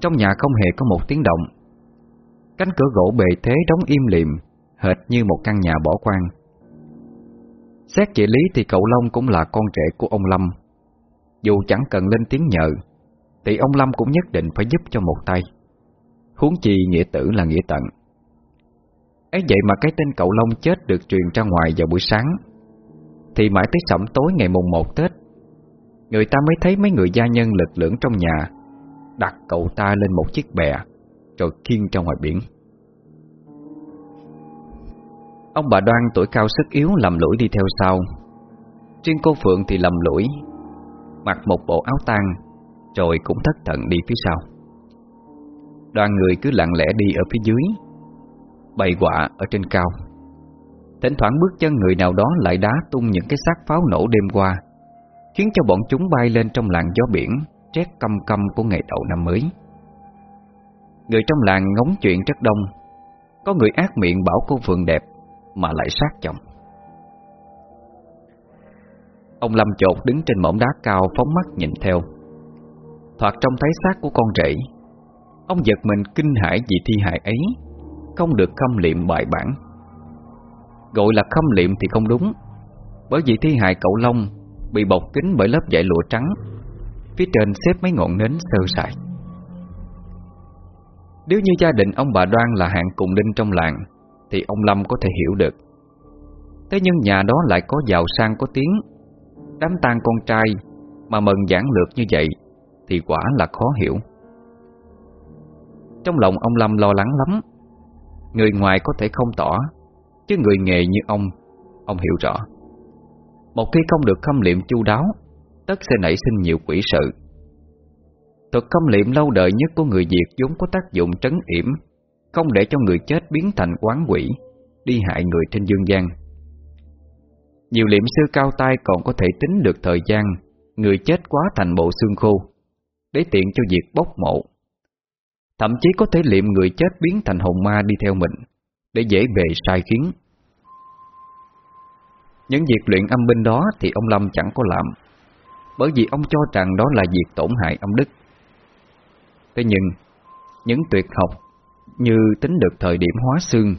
Trong nhà không hề có một tiếng động. Cánh cửa gỗ bề thế đóng im liệm Hệt như một căn nhà bỏ quan Xét về lý thì cậu Long cũng là con trẻ của ông Lâm. Dù chẳng cần lên tiếng nhờ, Thì ông Lâm cũng nhất định phải giúp cho một tay. Huống chi nghĩa tử là nghĩa tận ấy vậy mà cái tên cậu Long chết được truyền ra ngoài vào buổi sáng. Thì mãi tới sẩm tối ngày mùng 1 Tết, Người ta mới thấy mấy người gia nhân lực lưỡng trong nhà Đặt cậu ta lên một chiếc bè, Rồi khiêng ra ngoài biển. Ông bà đoan tuổi cao sức yếu lầm lũi đi theo sau. Riêng cô Phượng thì lầm lũi, Mặc một bộ áo tang, Rồi cũng thất thận đi phía sau. Đoàn người cứ lặng lẽ đi ở phía dưới. Bày quạ ở trên cao. Thỉnh thoảng bước chân người nào đó lại đá tung những cái xác pháo nổ đêm qua, Khiến cho bọn chúng bay lên trong làn gió biển Rét căm căm của ngày đầu năm mới. Người trong làng ngóng chuyện rất đông, Có người ác miệng bảo cô Phượng đẹp Mà lại sát chồng. Ông Lâm chột đứng trên mỏm đá cao phóng mắt nhìn theo. Thoạt trông thấy xác của con rể, Ông giật mình kinh hãi vì thi hại ấy. Không được khâm liệm bài bản. Gọi là khâm liệm thì không đúng, Bởi vì thi hài cậu Long Bị bọc kín bởi lớp vải lụa trắng, Phía trên xếp mấy ngọn nến sơ sài. Nếu như gia đình ông bà Đoan là hạng cùng đinh trong làng, Thì ông Lâm có thể hiểu được. Thế nhưng nhà đó lại có giàu sang có tiếng. Đám tang con trai Mà mừng giảng lược như vậy Thì quả là khó hiểu. Trong lòng ông Lâm lo lắng lắm. Người ngoài có thể không tỏ, Chứ người nghề như ông Ông hiểu rõ. Một khi không được khâm liệm chu đáo, Tất sẽ nảy sinh nhiều quỷ sự. Thuật khâm liệm lâu đời nhất của người Việt vốn có tác dụng trấn yểm, Không để cho người chết biến thành quán quỷ, Đi hại người trên dương gian. Nhiều liệm sư cao tay còn có thể tính được thời gian Người chết quá thành bộ xương khô, Để tiện cho việc bốc mộ. Thậm chí có thể liệm người chết biến thành hồn ma đi theo mình, Để dễ bề sai khiến. Những việc luyện âm binh đó Thì ông Lâm chẳng có làm, Bởi vì ông cho rằng đó là việc tổn hại âm đức. Thế nhưng, Những tuyệt học Như tính được thời điểm hóa xương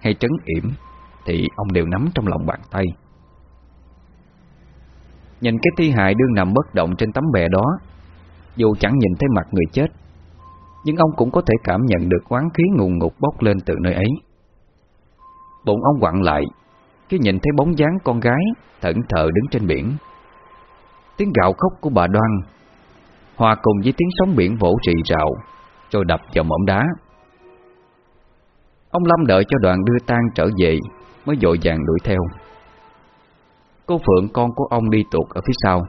Hay trấn yểm Thì ông đều nắm trong lòng bàn tay. Nhìn cái thi hại đương nằm bất động trên tấm bè đó, Dù chẳng nhìn thấy mặt người chết nhưng ông cũng có thể cảm nhận được quán khí ngùng ngục bốc lên từ nơi ấy. Bụng ông quặn lại, Khi nhìn thấy bóng dáng con gái Thẫn thờ đứng trên biển. Tiếng gạo khóc của bà Đoan, Hòa cùng với tiếng sóng biển vỗ rì rào Rồi đập vào mỏm đá. Ông Lâm đợi cho đoàn đưa tang trở về, Mới dội vàng đuổi theo. Cô Phượng, con của ông đi tuột ở phía sau,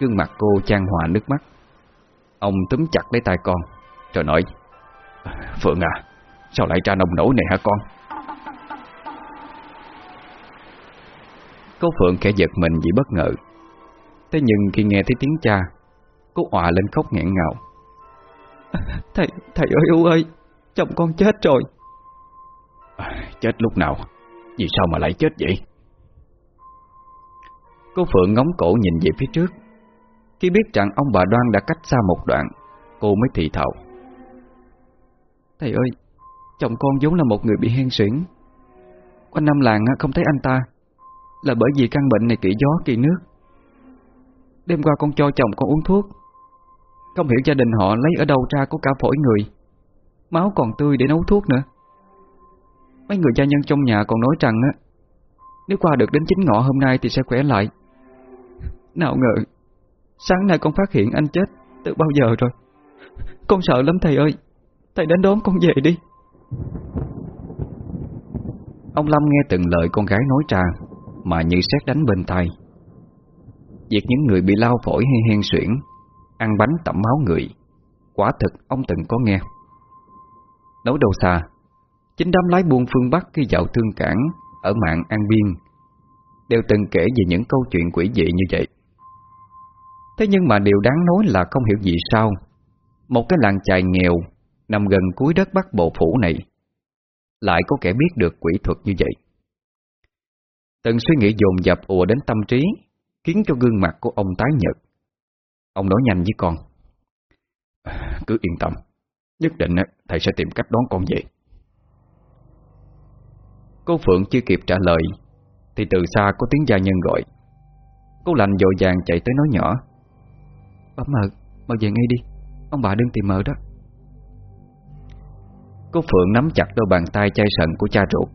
Gương mặt cô trang hòa nước mắt. Ông túm chặt lấy tay con. Rồi nói Phượng à Sao lại ra nông nổi này hả con? Cô Phượng kẻ giật mình vì bất ngờ. Thế nhưng khi nghe thấy tiếng cha Cô òa lên khóc nghẹn ngào. Thầy, thầy ơi U ơi Chồng con chết rồi. Chết lúc nào? Vì sao mà lại chết vậy? Cô Phượng ngóng cổ nhìn về phía trước. Khi biết rằng ông bà Đoan đã cách xa một đoạn Cô mới thì thào Thầy ơi, Chồng con vốn là một người bị hen suyễn. Quanh năm làng không thấy anh ta. Là bởi vì căn bệnh này kỵ gió kỵ nước. Đêm qua con cho chồng con uống thuốc. Không hiểu gia đình họ lấy ở đâu ra có cả phổi người. Máu còn tươi để nấu thuốc nữa. Mấy người gia nhân trong nhà còn nói rằng á, Nếu qua được đến chính ngọ hôm nay thì sẽ khỏe lại. Nào ngờ, Sáng nay con phát hiện anh chết Từ bao giờ rồi? Con sợ lắm thầy ơi. Thầy đến đón con về đi. Ông Lâm nghe từng lời con gái nói ra, Mà như xét đánh bên tai. Việc những người bị lao phổi hay hen suyễn, Ăn bánh tẩm máu người, Quả thực ông từng có nghe. Nấu đâu xa, Chính đám lái buôn phương Bắc khi dạo thương cảng Ở mạng An Biên Đều từng kể về những câu chuyện quỷ dị như vậy. Thế nhưng mà điều đáng nói là không hiểu gì sao, Một cái làng chài nghèo Nằm gần cuối đất Bắc Bộ Phủ này. Lại có kẻ biết được quỷ thuật như vậy. Từng suy nghĩ dồn dập ùa đến tâm trí Khiến cho gương mặt của ông tái nhợt. Ông nói nhanh với con. Cứ yên tâm Nhất định thầy sẽ tìm cách đón con về. Cô Phượng chưa kịp trả lời Thì từ xa có tiếng gia nhân gọi. Cô lành dội vàng chạy tới nói nhỏ. Bấm mờ, mờ về ngay đi Ông bà đừng tìm mờ đó. Cô Phượng nắm chặt đôi bàn tay chai sần của cha ruột,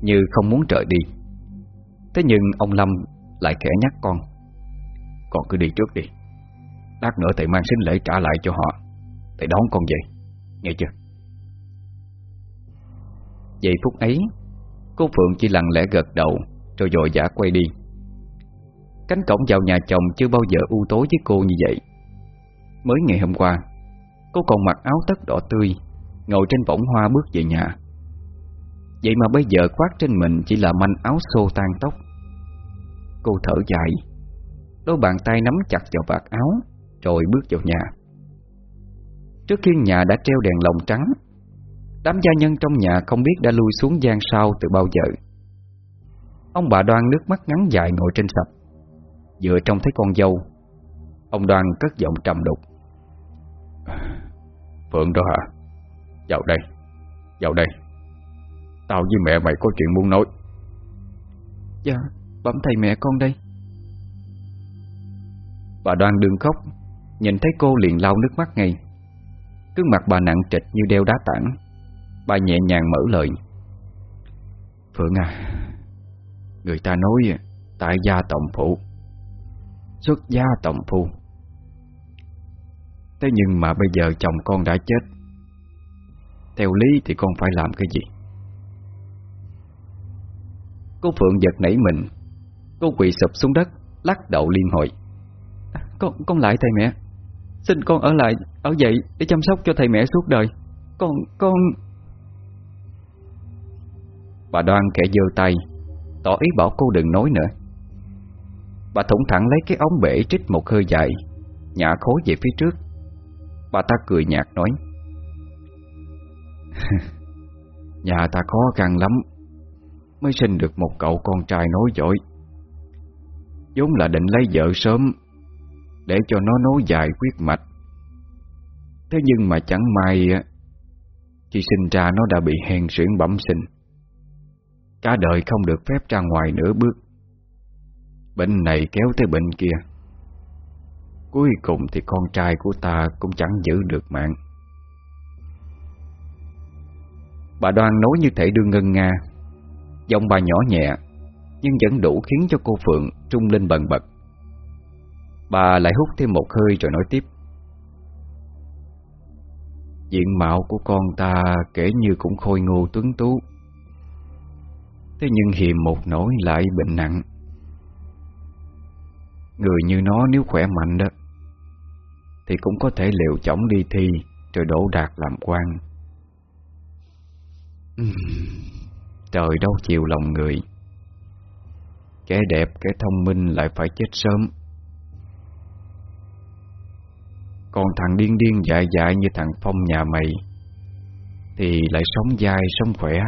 Như không muốn rời đi. Thế nhưng ông Lâm lại khẽ nhắc con Con cứ đi trước đi. Lát nữa thầy mang sinh lễ trả lại cho họ. Thầy đón con về, Nghe chưa? Giây phút ấy, Cô Phượng chỉ lặng lẽ gật đầu Rồi dội dã quay đi. Cánh cổng vào nhà chồng chưa bao giờ u tối với cô như vậy. Mới ngày hôm qua, Cô còn mặc áo tất đỏ tươi Ngồi trên võng hoa bước về nhà. Vậy mà bây giờ khoác trên mình Chỉ là manh áo xô tan tóc. Cô thở dài, Đôi bàn tay nắm chặt vào vạt áo, Rồi bước vào nhà. Trước khi nhà đã treo đèn lồng trắng, Đám gia nhân trong nhà không biết đã lui xuống gian sau từ bao giờ. Ông bà đoan nước mắt ngắn dài ngồi trên sập. Vừa trông thấy con dâu, Ông đoan cất giọng trầm đục. Phượng đó hả? Vào đây. Vào đây. Tao với mẹ mày có chuyện muốn nói. Dạ Bẩm thầy mẹ con đây. Bà đoan đừng khóc. Nhìn thấy cô liền lau nước mắt ngay. Cứ mặt bà nặng trịch như đeo đá tảng. Bà nhẹ nhàng mở lời. Phượng à Người ta nói Tại gia tổng phụ Xuất gia tổng phu. Thế nhưng mà bây giờ chồng con đã chết theo lý thì con phải làm cái gì? Cô Phượng giật nảy mình. Cô quỳ sụp xuống đất, Lắc đầu liên hồi. À, con con lại thầy mẹ. Xin con ở lại, Ở dậy để chăm sóc cho thầy mẹ suốt đời. Con con Bà đoan kẻ giơ tay, Tỏ ý bảo cô đừng nói nữa. Bà thủng thẳng lấy cái ống bể trích một hơi dài, Nhả khối về phía trước. Bà ta cười nhạt nói Nhà ta khó khăn lắm, Mới sinh được một cậu con trai nói giỏi vốn là định lấy vợ sớm, Để cho nó nối dài quyết mạch. Thế nhưng mà chẳng may Khi sinh ra nó đã bị hèn suyễn bẩm sinh. Cả đời không được phép ra ngoài nửa bước. Bệnh này kéo tới bệnh kia. Cuối cùng thì con trai của ta cũng chẳng giữ được mạng. Bà đoan nói như thể đương ngân nga. Giọng bà nhỏ nhẹ, Nhưng vẫn đủ khiến cho cô Phượng trung lên bần bật. Bà lại hút thêm một hơi rồi nói tiếp. Diện mạo của con ta kể như cũng khôi ngô tuấn tú. Thế nhưng hiềm một nỗi lại bệnh nặng. Người như nó nếu khỏe mạnh đó, Thì cũng có thể liều chóng đi thi, Rồi đổ đạt làm quan. Trời đâu chịu lòng người. Kẻ đẹp, kẻ thông minh lại phải chết sớm. Còn thằng điên điên dại dại như thằng Phong nhà mày Thì lại sống dai, sống khỏe.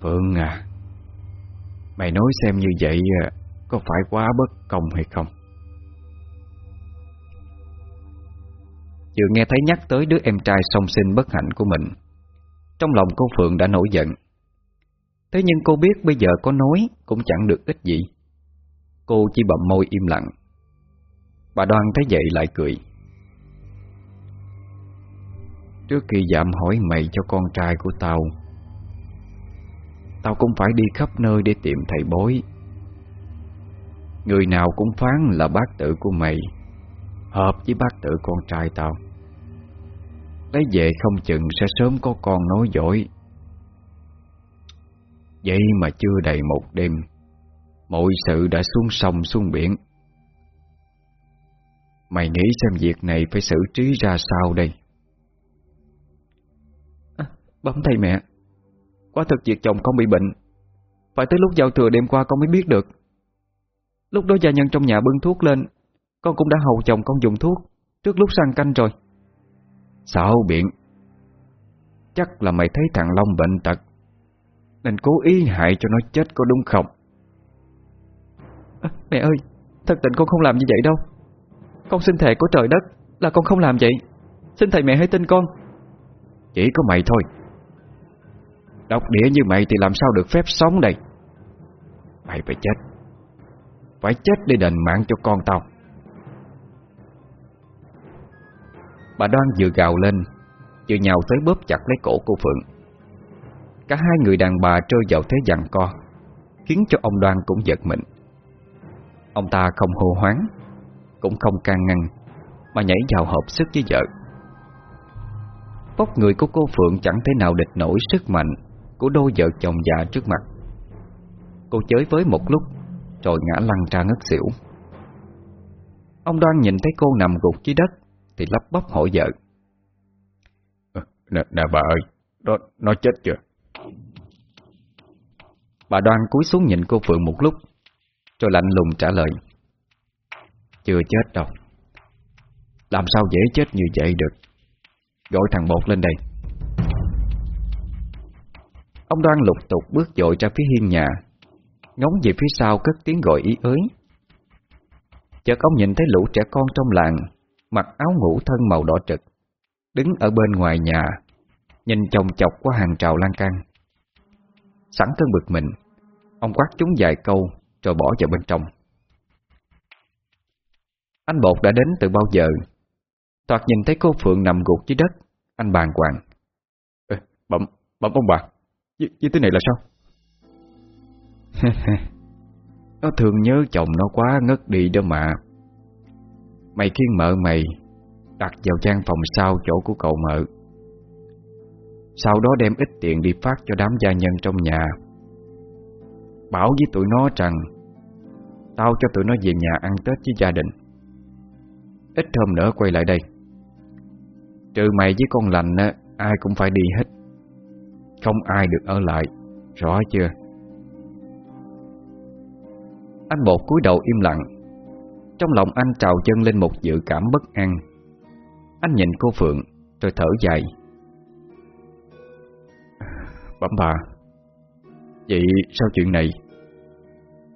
Phượng à Mày nói xem như vậy à, Có phải quá bất công hay không? Vừa nghe thấy nhắc tới đứa em trai song sinh bất hạnh của mình trong lòng cô Phượng đã nổi giận. Thế nhưng cô biết bây giờ có nói Cũng chẳng được ích gì. Cô chỉ bậm môi im lặng. Bà đoan thấy vậy lại cười. Trước khi dạm hỏi mày cho con trai của tao Tao cũng phải đi khắp nơi để tìm thầy bối Người nào cũng phán là bác tử của mày, Hợp với bác tử con trai tao. Lấy về không chừng sẽ sớm có con nói giỏi Vậy mà chưa đầy một đêm Mọi sự đã xuống sông xuống biển. Mày nghĩ xem việc này phải xử trí ra sao đây? À, Bấm thầy mẹ. Quá thật việc chồng con bị bệnh. Phải tới lúc giao thừa đêm qua con mới biết được. Lúc đó gia nhân trong nhà bưng thuốc lên Con cũng đã hầu chồng con dùng thuốc Trước lúc sang canh rồi. Sao biện. Chắc là mày thấy thằng Long bệnh tật Nên cố ý hại cho nó chết có đúng không? À, Mẹ ơi Thật tình con không làm như vậy đâu. Con xin thề của trời đất Là con không làm vậy. Xin thầy mẹ hãy tin con. Chỉ có mày thôi. Độc địa như mày thì làm sao được phép sống đây? Mày phải chết. Phải chết để đền mạng cho con tao Bà đoan vừa gào lên, Vừa nhào tới bóp chặt lấy cổ cô Phượng. Cả hai người đàn bà trôi vào thế giằng co, Khiến cho ông đoan cũng giật mình. Ông ta không hô hoáng, Cũng không can ngăn, Mà nhảy vào hợp sức với vợ. Vóc người của cô Phượng chẳng thể nào địch nổi sức mạnh Của đôi vợ chồng già trước mặt. Cô chới với một lúc, Rồi ngã lăn ra ngất xỉu. Ông đoan nhìn thấy cô nằm gục dưới đất thì lắp bắp hỏi vợ. Nè, nè bà ơi Nó, nó chết chưa? Bà đoan cúi xuống nhìn cô Phượng một lúc Rồi lạnh lùng trả lời. Chưa chết đâu. Làm sao dễ chết như vậy được? Gọi thằng bột lên đây. Ông đoan lục tục bước dội ra phía hiên nhà Ngóng về phía sau cất tiếng gọi ý ới. Chợt ông nhìn thấy lũ trẻ con trong làng Mặc áo ngủ thân màu đỏ trực Đứng ở bên ngoài nhà Nhìn chồng chọc qua hàng trào lan can. Sẵn cơn bực mình Ông quát chúng vài câu Rồi bỏ vào bên trong. Anh bột đã đến từ bao giờ? Toạt nhìn thấy cô Phượng nằm gục dưới đất Anh bàn hoàng. Ê, Bẩm, bẩm ông bà với thế này là sao? Nó thường nhớ chồng nó quá ngất đi đó mà Mày khiên mợ mày Đặt vào trang phòng sau chỗ của cậu mợ Sau đó đem ít tiền đi phát cho đám gia nhân trong nhà. Bảo với tụi nó rằng Tao cho tụi nó về nhà ăn Tết với gia đình. Ít hôm nữa quay lại đây. Trừ mày với con lành á, Ai cũng phải đi hết. Không ai được ở lại Rõ chưa? Anh bột cúi đầu im lặng. Trong lòng anh trào chân lên một dự cảm bất an. Anh nhìn cô Phượng, Rồi thở dài. Bẩm bà, Vậy sao chuyện này?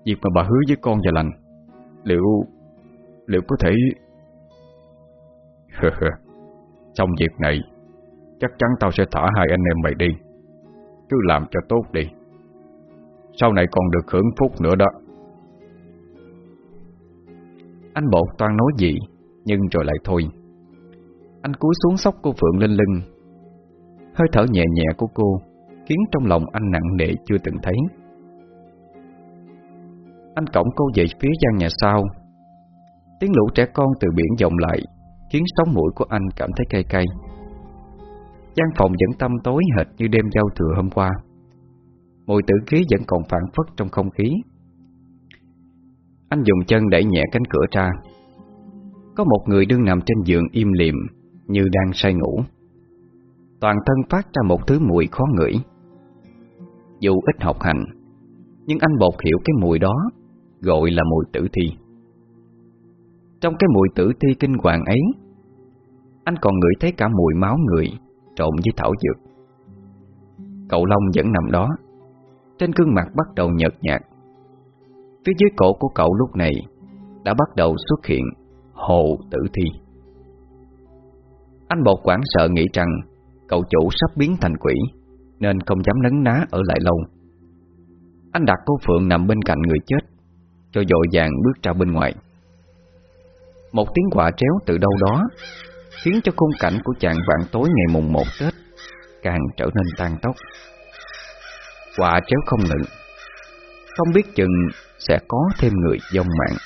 Việc mà bà hứa với con và lành, Liệu Liệu có thể? Xong việc này, Chắc chắn tao sẽ thả hai anh em mày đi. Cứ làm cho tốt đi. Sau này còn được hưởng phúc nữa đó. Anh bột toan nói gì, Nhưng rồi lại thôi. Anh cúi xuống sóc cô Phượng lên lưng. Hơi thở nhẹ nhẹ của cô Khiến trong lòng anh nặng nề chưa từng thấy. Anh cổng cô về phía gian nhà sau. Tiếng lũ trẻ con từ biển vọng lại Khiến sống mũi của anh cảm thấy cay cay. Gian phòng vẫn tăm tối hệt như đêm giao thừa hôm qua. Mùi tử khí vẫn còn phản phất trong không khí. Anh dùng chân đẩy nhẹ cánh cửa ra. Có một người đương nằm trên giường im liệm Như đang say ngủ. Toàn thân phát ra một thứ mùi khó ngửi. Dù ít học hành, Nhưng anh bột hiểu cái mùi đó, Gọi là mùi tử thi. Trong cái mùi tử thi kinh hoàng ấy, Anh còn ngửi thấy cả mùi máu người Trộn với thảo dược. Cậu Long vẫn nằm đó, Trên gương mặt bắt đầu nhợt nhạt. Phía dưới cổ của cậu lúc này Đã bắt đầu xuất hiện Hồ tử thi. Anh bột quảng sợ nghĩ rằng Cậu chủ sắp biến thành quỷ, Nên không dám nấn ná ở lại lâu. Anh đặt cô Phượng nằm bên cạnh người chết, Rồi dội vàng bước ra bên ngoài. Một tiếng quả tréo từ đâu đó Khiến cho khung cảnh của chàng vạn tối ngày mùng một Tết Càng trở nên tan tóc. Quả tréo không ngừng. Không biết chừng sẽ có thêm người dông mạng.